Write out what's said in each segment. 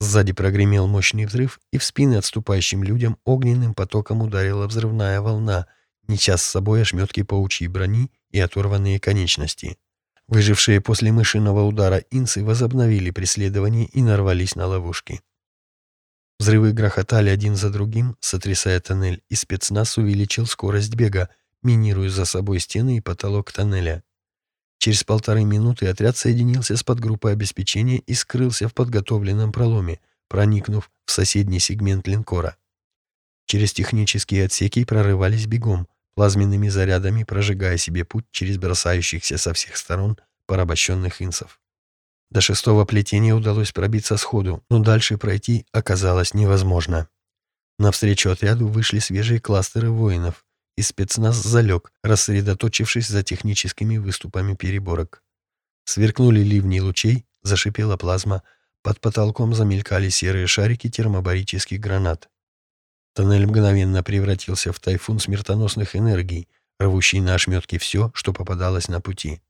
Сзади прогремел мощный взрыв, и в спины отступающим людям огненным потоком ударила взрывная волна, неся с собой ошметки паучьей брони и оторванные конечности. Выжившие после мышиного удара инсы возобновили преследование и нарвались на ловушки. Взрывы грохотали один за другим, сотрясая тоннель, и спецназ увеличил скорость бега, минируя за собой стены и потолок тоннеля. Через полторы минуты отряд соединился с подгруппой обеспечения и скрылся в подготовленном проломе, проникнув в соседний сегмент линкора. Через технические отсеки прорывались бегом, плазменными зарядами прожигая себе путь через бросающихся со всех сторон порабощенных инсов. До шестого плетения удалось пробиться сходу, но дальше пройти оказалось невозможно. Навстречу отряду вышли свежие кластеры воинов, и спецназ залег, рассредоточившись за техническими выступами переборок. Сверкнули ливни лучей, зашипела плазма, под потолком замелькали серые шарики термобарических гранат. Тоннель мгновенно превратился в тайфун смертоносных энергий, рвущий на ошметки все, что попадалось на пути.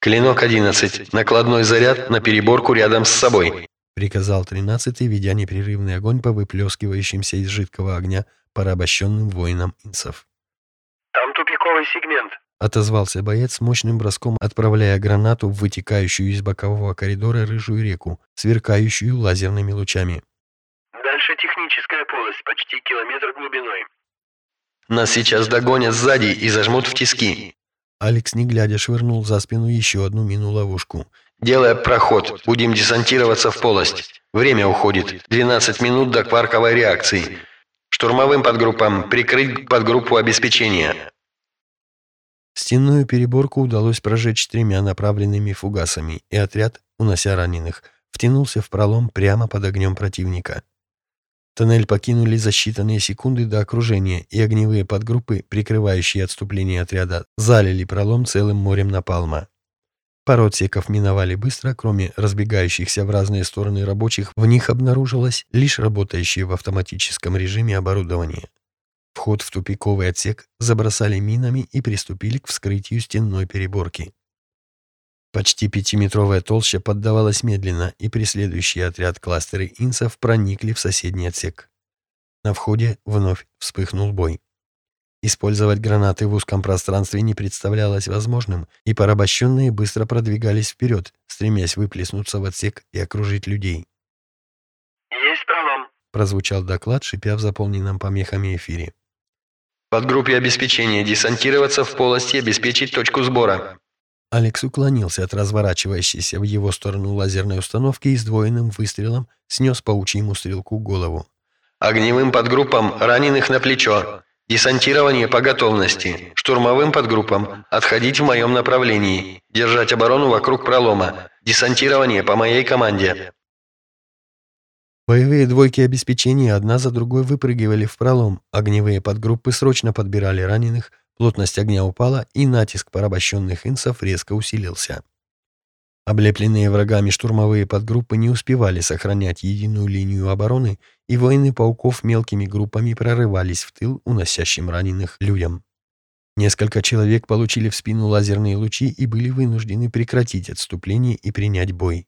«Клинок 11. Накладной заряд на переборку рядом с собой», приказал тринадцатый, ведя непрерывный огонь по выплескивающимся из жидкого огня порабощенным воинам инсов. «Там тупиковый сегмент», — отозвался боец с мощным броском, отправляя гранату в вытекающую из бокового коридора рыжую реку, сверкающую лазерными лучами. «Дальше техническая полость, почти километр глубиной». «Нас сейчас догонят сзади и зажмут в тиски», Алекс, не глядя, швырнул за спину еще одну мину-ловушку. «Делая проход, будем десантироваться в полость. Время уходит. 12 минут до кварковой реакции. Штурмовым подгруппам прикрыть подгруппу обеспечения». Стенную переборку удалось прожечь тремя направленными фугасами, и отряд, унося раненых, втянулся в пролом прямо под огнем противника. Тоннель покинули за считанные секунды до окружения, и огневые подгруппы, прикрывающие отступление отряда, залили пролом целым морем напалма. Пару отсеков миновали быстро, кроме разбегающихся в разные стороны рабочих, в них обнаружилось лишь работающее в автоматическом режиме оборудование. Вход в тупиковый отсек забросали минами и приступили к вскрытию стенной переборки. Почти пятиметровая толща поддавалась медленно, и преследующий отряд кластеры инсов проникли в соседний отсек. На входе вновь вспыхнул бой. Использовать гранаты в узком пространстве не представлялось возможным, и порабощенные быстро продвигались вперед, стремясь выплеснуться в отсек и окружить людей. «Есть пролом», — прозвучал доклад, шипя в заполненном помехами эфире. «Подгруппе обеспечения десантироваться в полость и обеспечить точку сбора», Алекс уклонился от разворачивающейся в его сторону лазерной установки и сдвоенным выстрелом снес паучьему стрелку голову. «Огневым подгруппам раненых на плечо. Десантирование по готовности. Штурмовым подгруппам отходить в моем направлении. Держать оборону вокруг пролома. Десантирование по моей команде». Боевые двойки обеспечения одна за другой выпрыгивали в пролом. Огневые подгруппы срочно подбирали раненых, Плотность огня упала, и натиск порабощенных инсов резко усилился. Облепленные врагами штурмовые подгруппы не успевали сохранять единую линию обороны, и воины пауков мелкими группами прорывались в тыл уносящим раненых людям. Несколько человек получили в спину лазерные лучи и были вынуждены прекратить отступление и принять бой.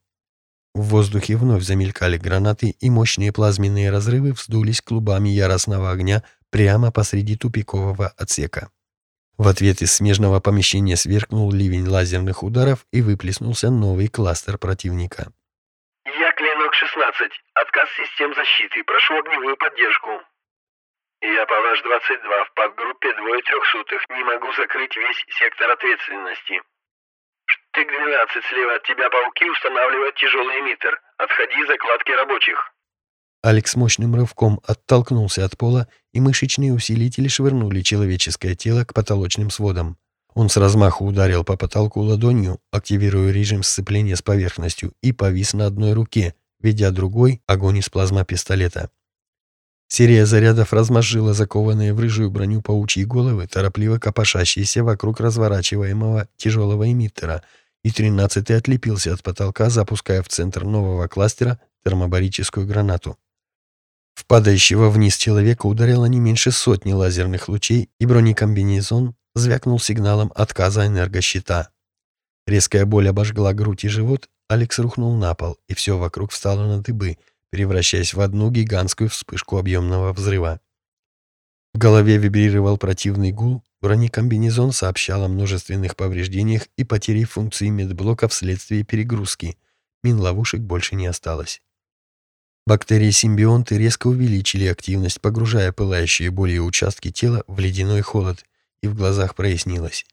В воздухе вновь замелькали гранаты, и мощные плазменные разрывы вздулись клубами яростного огня прямо посреди тупикового отсека. В ответ из смежного помещения сверкнул ливень лазерных ударов и выплеснулся новый кластер противника. «Я Клинок-16. Отказ систем защиты. Прошу огневую поддержку». «Я Палаш-22. В подгруппе двое трехсотых. Не могу закрыть весь сектор ответственности». «Штык-12. Слева от тебя пауки устанавливают тяжелый эмиттер. Отходи закладки рабочих». Алекс мощным рывком оттолкнулся от пола, и мышечные усилители швырнули человеческое тело к потолочным сводам. Он с размаху ударил по потолку ладонью, активируя режим сцепления с поверхностью, и повис на одной руке, ведя другой огонь из плазмопистолета. Серия зарядов размозжила закованные в рыжую броню паучьи головы, торопливо копошащиеся вокруг разворачиваемого тяжелого эмиттера, и тринадцатый отлепился от потолка, запуская в центр нового кластера термобарическую гранату. В падающего вниз человека ударило не меньше сотни лазерных лучей, и бронекомбинезон звякнул сигналом отказа энергощита. Резкая боль обожгла грудь и живот, Алекс рухнул на пол, и все вокруг встало на дыбы, превращаясь в одну гигантскую вспышку объемного взрыва. В голове вибрировал противный гул, бронекомбинезон сообщал о множественных повреждениях и потере функции медблока вследствие перегрузки. Мин-ловушек больше не осталось. Бактерии-симбионты резко увеличили активность, погружая пылающие более участки тела в ледяной холод, и в глазах прояснилось.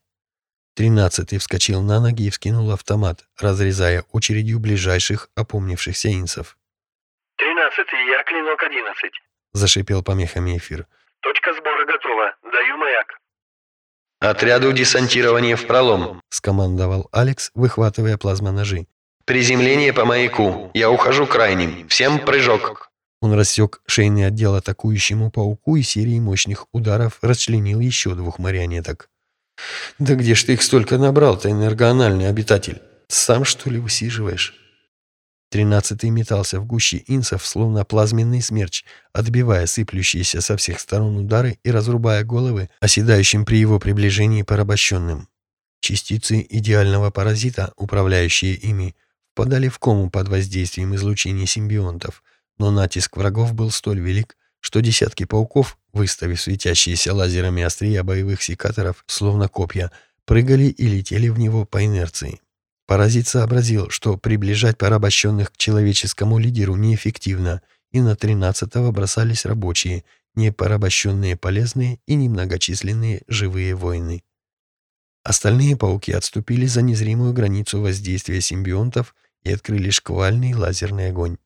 Тринадцатый вскочил на ноги и вскинул автомат, разрезая очередью ближайших опомнившихся инсов. «Тринадцатый, я клинок одиннадцать», — зашипел помехами эфир. «Точка сбора готова. Даю маяк». «Отряду десантирования в пролом», — скомандовал Алекс, выхватывая плазмоножи. «Приземление по маяку. Я ухожу крайним. Всем прыжок!» Он рассек шейный отдел атакующему пауку и серией мощных ударов расчленил еще двух марионеток. «Да где ж ты их столько набрал-то, энергоанальный обитатель? Сам, что ли, высиживаешь?» Тринадцатый метался в гуще инсов, словно плазменный смерч, отбивая сыплющиеся со всех сторон удары и разрубая головы оседающим при его приближении порабощенным. Частицы идеального паразита, управляющие ими, подали в кому под воздействием излучения симбионтов, но натиск врагов был столь велик, что десятки пауков, выставив светящиеся лазерами острия боевых секаторов, словно копья, прыгали и летели в него по инерции. Паразит сообразил, что приближать порабощенных к человеческому лидеру неэффективно, и на тринадцатого бросались рабочие, не порабощенные полезные и немногочисленные живые воины. Остальные пауки отступили за незримую границу воздействия симбионтов и открыли шквальный лазерный огонь.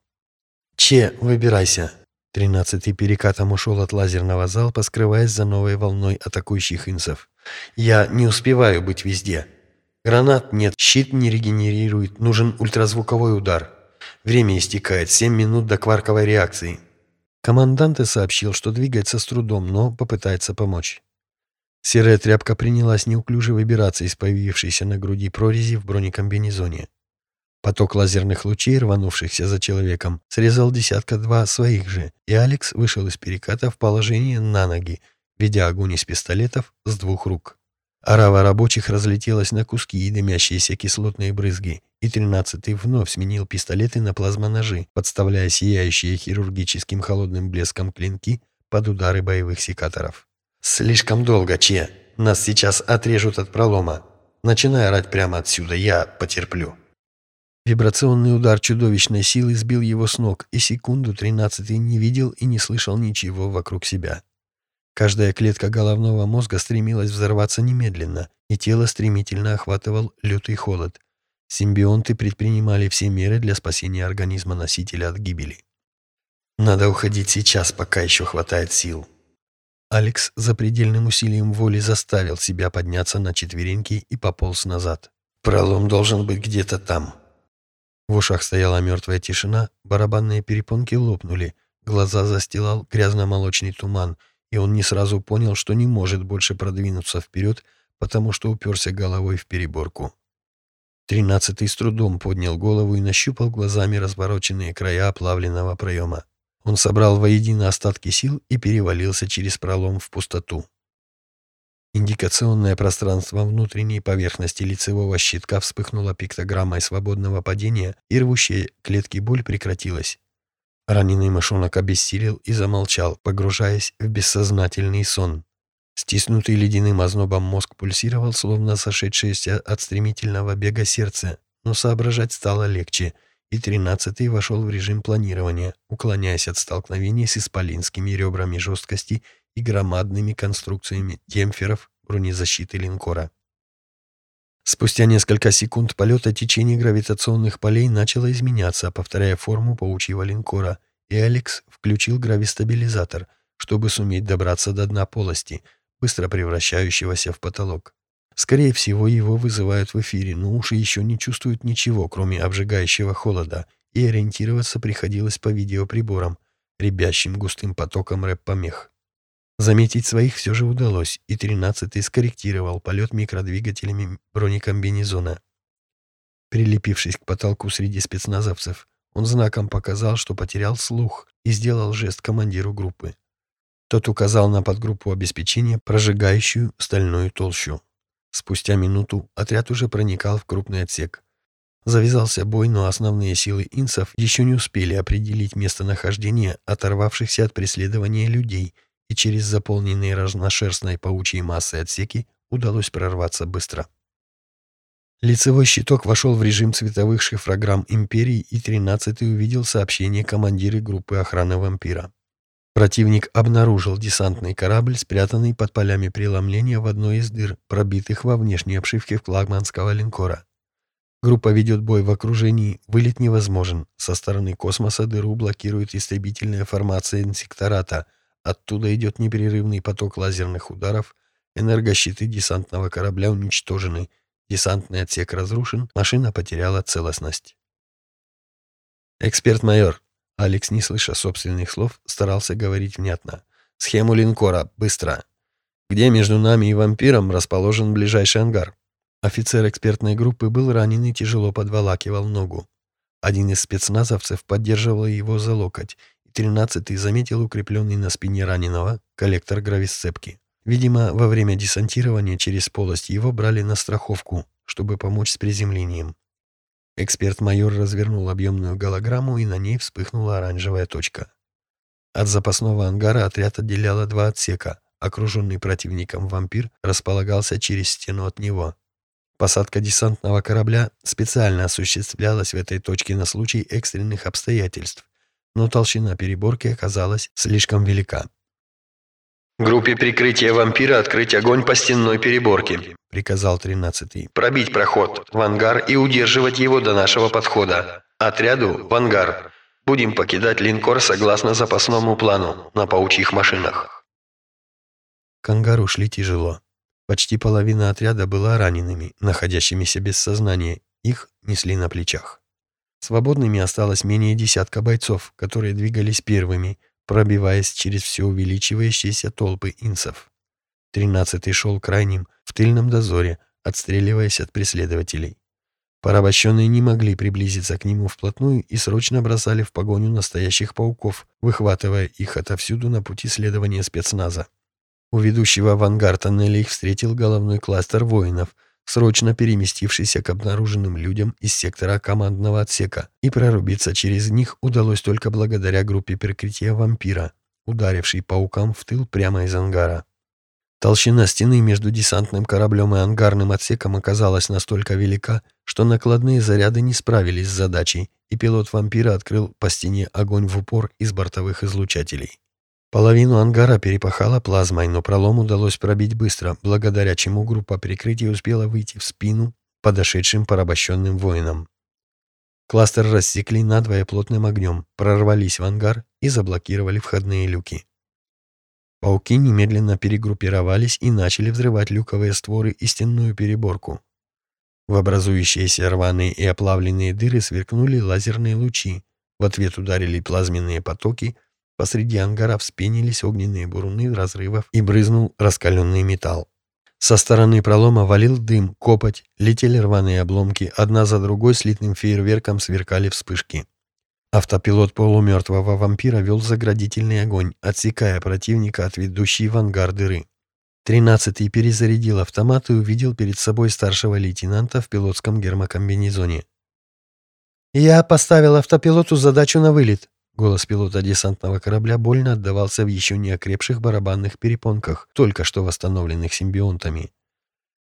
«Че, выбирайся!» Тринадцатый перекатом ушел от лазерного залпа, скрываясь за новой волной атакующих инсов. «Я не успеваю быть везде. Гранат нет, щит не регенерирует, нужен ультразвуковой удар. Время истекает, семь минут до кварковой реакции». Командант сообщил, что двигается с трудом, но попытается помочь. Серая тряпка принялась неуклюже выбираться из появившейся на груди прорези в бронекомбинезоне. Поток лазерных лучей, рванувшихся за человеком, срезал десятка-два своих же, и Алекс вышел из переката в положение на ноги, ведя огонь из пистолетов с двух рук. Арава рабочих разлетелась на куски и дымящиеся кислотные брызги, и тринадцатый вновь сменил пистолеты на плазмоножи, подставляя сияющие хирургическим холодным блеском клинки под удары боевых секаторов. «Слишком долго, Че. Нас сейчас отрежут от пролома. Начинай орать прямо отсюда, я потерплю». Вибрационный удар чудовищной силы сбил его с ног, и секунду тринадцатый не видел и не слышал ничего вокруг себя. Каждая клетка головного мозга стремилась взорваться немедленно, и тело стремительно охватывал лютый холод. Симбионты предпринимали все меры для спасения организма носителя от гибели. «Надо уходить сейчас, пока еще хватает сил». Алекс за предельным усилием воли заставил себя подняться на четвереньки и пополз назад. «Пролом должен быть где-то там». В ушах стояла мертвая тишина, барабанные перепонки лопнули, глаза застилал грязно-молочный туман, и он не сразу понял, что не может больше продвинуться вперед, потому что уперся головой в переборку. Тринадцатый с трудом поднял голову и нащупал глазами развороченные края оплавленного проема. Он собрал воедино остатки сил и перевалился через пролом в пустоту. Индикационное пространство внутренней поверхности лицевого щитка вспыхнуло пиктограммой свободного падения, и рвущая клетки боль прекратилась. Раненый мышонок обессилел и замолчал, погружаясь в бессознательный сон. Стиснутый ледяным ознобом мозг пульсировал, словно сошедшееся от стремительного бега сердце, но соображать стало легче, и тринадцатый вошел в режим планирования, уклоняясь от столкновений с исполинскими ребрами жесткости и громадными конструкциями демпферов бронезащиты линкора. Спустя несколько секунд полета течение гравитационных полей начало изменяться, повторяя форму паучьего линкора, и Алекс включил гравистабилизатор, чтобы суметь добраться до дна полости, быстро превращающегося в потолок. Скорее всего, его вызывают в эфире, но уши еще не чувствуют ничего, кроме обжигающего холода, и ориентироваться приходилось по видеоприборам, рябящим густым потоком рэп-помех. Заметить своих все же удалось, и тринадцатый скорректировал полет микродвигателями бронекомбинезона. Прилепившись к потолку среди спецназовцев, он знаком показал, что потерял слух, и сделал жест командиру группы. Тот указал на подгруппу обеспечения, прожигающую стальную толщу. Спустя минуту отряд уже проникал в крупный отсек. Завязался бой, но основные силы инсов еще не успели определить местонахождение оторвавшихся от преследования людей, и через заполненные разношерстной паучьей массой отсеки удалось прорваться быстро. Лицевой щиток вошел в режим цветовых шифрограмм Империи, и 13-й увидел сообщение командира группы охраны вампира. Противник обнаружил десантный корабль, спрятанный под полями преломления в одной из дыр, пробитых во внешней обшивке флагманского линкора. Группа ведет бой в окружении, вылет невозможен. Со стороны космоса дыру блокирует истребительная формация инсектората. Оттуда идет непрерывный поток лазерных ударов. Энергощиты десантного корабля уничтожены. Десантный отсек разрушен, машина потеряла целостность. «Эксперт-майор!» Алекс, не слыша собственных слов, старался говорить внятно. «Схему линкора, быстро!» «Где между нами и вампиром расположен ближайший ангар?» Офицер экспертной группы был ранен и тяжело подволакивал ногу. Один из спецназовцев поддерживал его за локоть, тринадцатый заметил укрепленный на спине раненого коллектор грависцепки. Видимо, во время десантирования через полость его брали на страховку, чтобы помочь с приземлением. Эксперт-майор развернул объемную голограмму, и на ней вспыхнула оранжевая точка. От запасного ангара отряд отделяло два отсека. Окруженный противником вампир располагался через стену от него. Посадка десантного корабля специально осуществлялась в этой точке на случай экстренных обстоятельств, но толщина переборки оказалась слишком велика. «Группе прикрытия вампира открыть огонь по стенной переборке», — приказал тринадцатый. «Пробить проход в ангар и удерживать его до нашего подхода. Отряду в ангар. Будем покидать линкор согласно запасному плану на паучьих машинах». К ангару шли тяжело. Почти половина отряда была ранеными, находящимися без сознания. Их несли на плечах. Свободными осталось менее десятка бойцов, которые двигались первыми, пробиваясь через все увеличивающиеся толпы инсов. Тринадцатый шел крайним, в тыльном дозоре, отстреливаясь от преследователей. Порабощенные не могли приблизиться к нему вплотную и срочно бросали в погоню настоящих пауков, выхватывая их отовсюду на пути следования спецназа. У ведущего в ангар тоннеля их встретил головной кластер воинов, срочно переместившийся к обнаруженным людям из сектора командного отсека, и прорубиться через них удалось только благодаря группе прикрытия вампира, ударившей паукам в тыл прямо из ангара. Толщина стены между десантным кораблем и ангарным отсеком оказалась настолько велика, что накладные заряды не справились с задачей, и пилот вампира открыл по стене огонь в упор из бортовых излучателей. Половину ангара перепахала плазмой, но пролом удалось пробить быстро, благодаря чему группа прикрытия успела выйти в спину подошедшим порабощенным воинам. Кластер рассекли надвое плотным огнем, прорвались в ангар и заблокировали входные люки. Пауки немедленно перегруппировались и начали взрывать люковые створы и стенную переборку. В образующиеся рваные и оплавленные дыры сверкнули лазерные лучи, в ответ ударили плазменные потоки — Посреди ангара вспенились огненные буруны разрывов и брызнул раскаленный металл. Со стороны пролома валил дым, копоть, летели рваные обломки, одна за другой слитным фейерверком сверкали вспышки. Автопилот полумертвого вампира вел заградительный огонь, отсекая противника от ведущей в ангар дыры. Тринадцатый перезарядил автомат и увидел перед собой старшего лейтенанта в пилотском гермокомбинезоне. «Я поставил автопилоту задачу на вылет», Голос пилота десантного корабля больно отдавался в еще не окрепших барабанных перепонках, только что восстановленных симбионтами.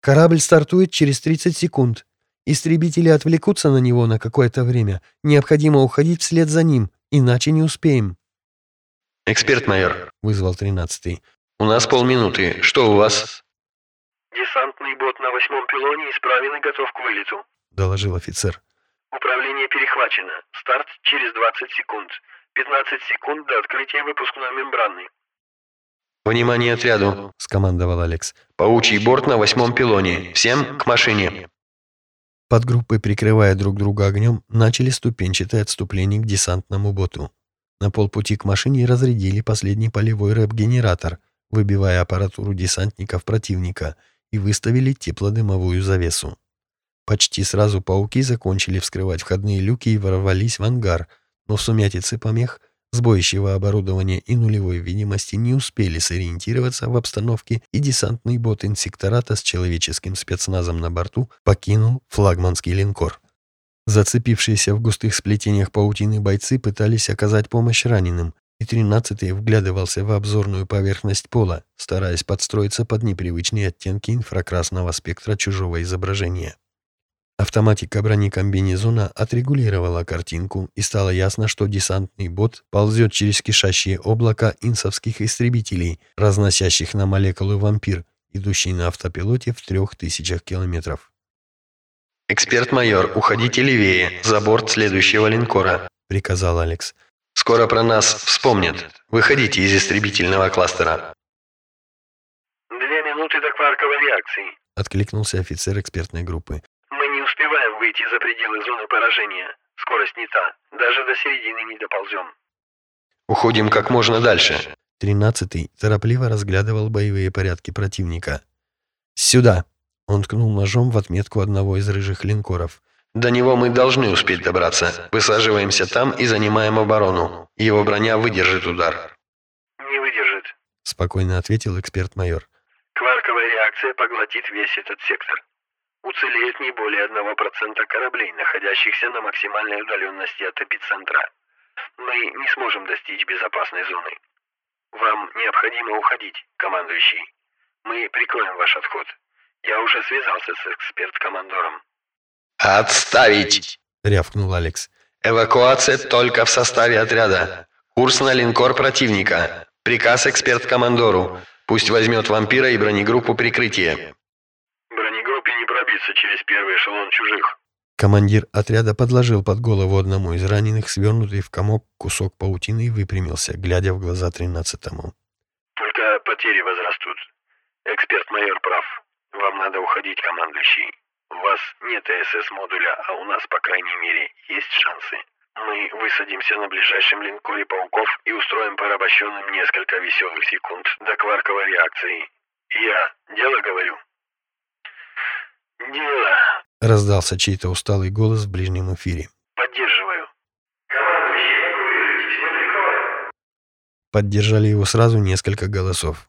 «Корабль стартует через 30 секунд. Истребители отвлекутся на него на какое-то время. Необходимо уходить вслед за ним, иначе не успеем». «Эксперт-майор», — вызвал тринадцатый. «У нас полминуты. Что у вас?» «Десантный бот на восьмом пилоне исправен и готов к вылету», — доложил офицер. Управление перехвачено. Старт через 20 секунд. 15 секунд до открытия выпускной мембраны. «Внимание отряду!» – скомандовал Алекс. «Паучий борт на восьмом пилоне. Всем к машине!» Подгруппы, прикрывая друг друга огнем, начали ступенчатое отступление к десантному боту. На полпути к машине разрядили последний полевой рэп-генератор, выбивая аппаратуру десантников противника, и выставили теплодымовую завесу. Почти сразу пауки закончили вскрывать входные люки и ворвались в ангар, но в сумятице помех, сбоящего оборудования и нулевой видимости не успели сориентироваться в обстановке, и десантный бот инсектората с человеческим спецназом на борту покинул флагманский линкор. Зацепившиеся в густых сплетениях паутины бойцы пытались оказать помощь раненым, и тринадцатый вглядывался в обзорную поверхность пола, стараясь подстроиться под непривычные оттенки инфракрасного спектра чужого изображения. Автоматика бронекомбинезона отрегулировала картинку, и стало ясно, что десантный бот ползет через кишащие облака инсовских истребителей, разносящих на молекулы вампир, идущий на автопилоте в трех тысячах километров. «Эксперт-майор, уходите левее, за борт следующего линкора», — приказал Алекс. «Скоро про нас вспомнят. Выходите из истребительного кластера». «Две минуты до кварковой реакции», — откликнулся офицер экспертной группы. «Мы не успеваем выйти за пределы зоны поражения. Скорость не та. Даже до середины не доползем». «Уходим как можно дальше». Тринадцатый торопливо разглядывал боевые порядки противника. «Сюда!» Он ткнул ножом в отметку одного из рыжих линкоров. «До него мы должны успеть добраться. Высаживаемся там и занимаем оборону. Его броня выдержит удар». «Не выдержит», — спокойно ответил эксперт-майор. «Кварковая реакция поглотит весь этот сектор. Уцелеет не более одного процента кораблей, находящихся на максимальной удаленности от эпицентра. Мы не сможем достичь безопасной зоны. Вам необходимо уходить, командующий. Мы прикроем ваш отход. Я уже связался с эксперт-командором. «Отставить!» — рявкнул Алекс. «Эвакуация только в составе отряда. Курс на линкор противника. Приказ эксперт-командору. Пусть возьмет вампира и бронегруппу прикрытия». «Бронегруппе не пробиться через первый эшелон чужих». Командир отряда подложил под голову одному из раненых свернутый в комок кусок паутины и выпрямился, глядя в глаза тринадцатому. «Только потери возрастут. Эксперт-майор прав. Вам надо уходить, командующий. У вас нет СС-модуля, а у нас, по крайней мере, есть шансы. Мы высадимся на ближайшем линкоре пауков и устроим порабощенным несколько веселых секунд до кварковой реакции. Я дело говорю? Дело. Раздался чей-то усталый голос в ближнем эфире. Поддерживаю. Командующий. Поддержали его сразу несколько голосов.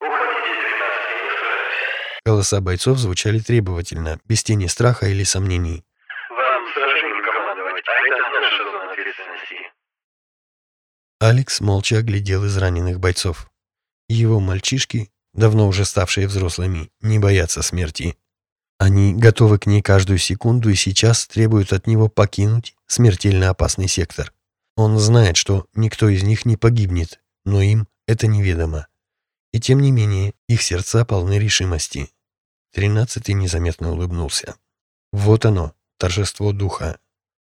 Уходите, 13 не устраивайся. Голоса бойцов звучали требовательно, без тени страха или сомнений. Вам сражением командовать, а это наша зона ответственности. Алекс молча оглядел из раненых бойцов. Его мальчишки, давно уже ставшие взрослыми, не боятся смерти. Они готовы к ней каждую секунду и сейчас требуют от него покинуть смертельно опасный сектор. Он знает, что никто из них не погибнет, но им это неведомо. И тем не менее, их сердца полны решимости. Тринадцатый незаметно улыбнулся. Вот оно, торжество духа.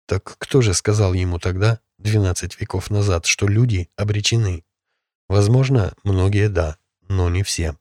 Так кто же сказал ему тогда, двенадцать веков назад, что люди обречены? Возможно, многие да, но не все.